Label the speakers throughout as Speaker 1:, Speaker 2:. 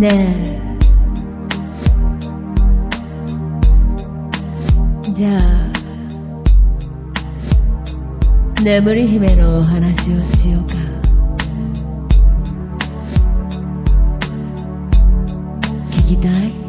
Speaker 1: ね。えじゃあ眠り姫のお話をしようか。聞きたい？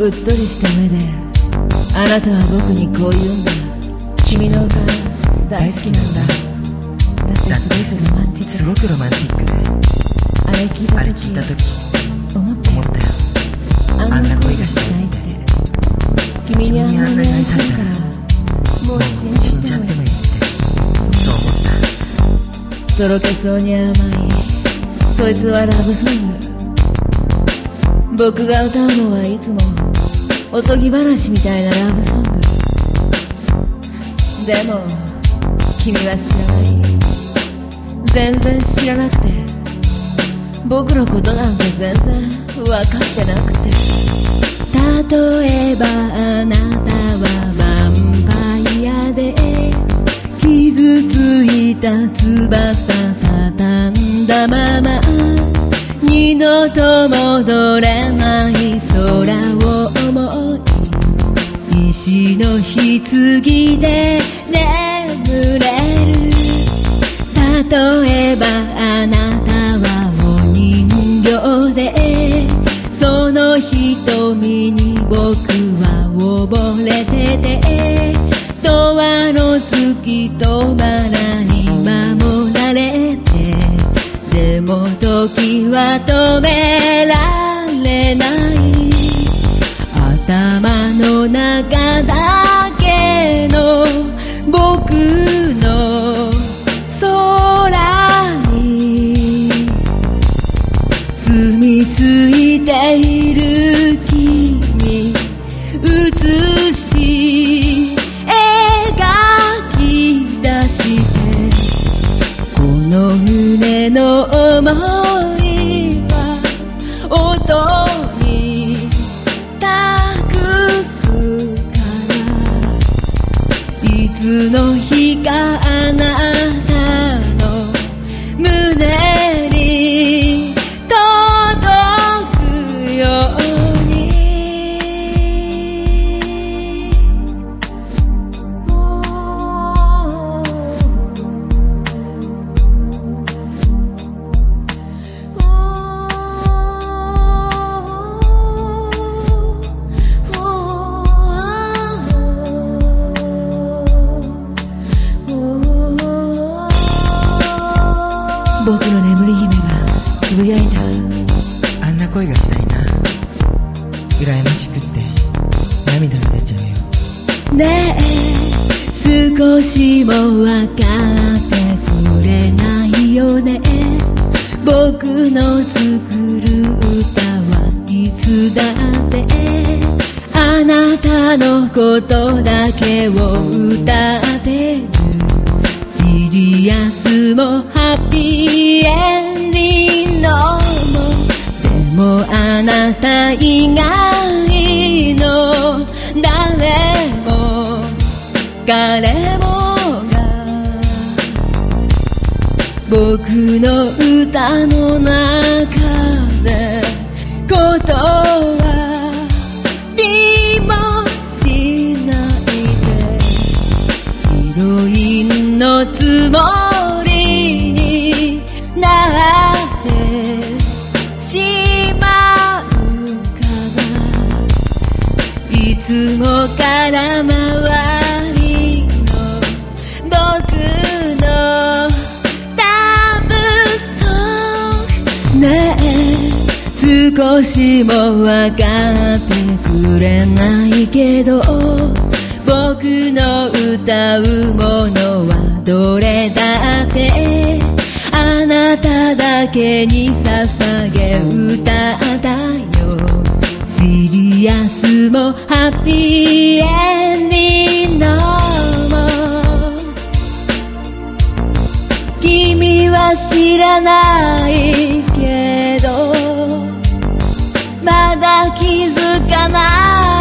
Speaker 1: うっとりした目であなたは僕にこう言うんだ。君の歌大好きなんだ。だってすごくロマンティック
Speaker 2: すごくロマンティックで。
Speaker 1: あれ聞いた
Speaker 2: あれ聞いた
Speaker 1: 時
Speaker 2: 時
Speaker 1: 思ったよ。
Speaker 2: 思ったよ。
Speaker 1: あんな恋がしたいって。君にあんなに愛されたらもう死ん
Speaker 2: じ
Speaker 1: じゃっ
Speaker 2: ててもいいって。そう思っ
Speaker 1: とろけそうに甘いそいつはラブソング。僕が歌うのはいつもおとぎ話みたいなラブソング。でも君は知らない。全然知らなくて。僕のことなんて全然分かってなくて。例えばあなた。棺で眠れる。例えばあなたはお人形で。その瞳に僕は溺れてて。永遠の月とバラに守られて。でも時は止められない。いたた
Speaker 2: あんな恋がしたいな。羨ましくって。涙が出ちゃうよ。
Speaker 1: ねえ。少しも分かってくれないよね。僕の作る歌はいつだって。あなたのことだけを歌ってあなた以外の誰も彼もが僕の歌の中でことは見もしないでヒロインのつもりから回りの僕のラブソンねえ少しも分かってくれないけど僕の歌うものはどれだってあなただけに捧げ歌だよ。シリアスもハッピーエンディングも君は知らないけどまだ気づかない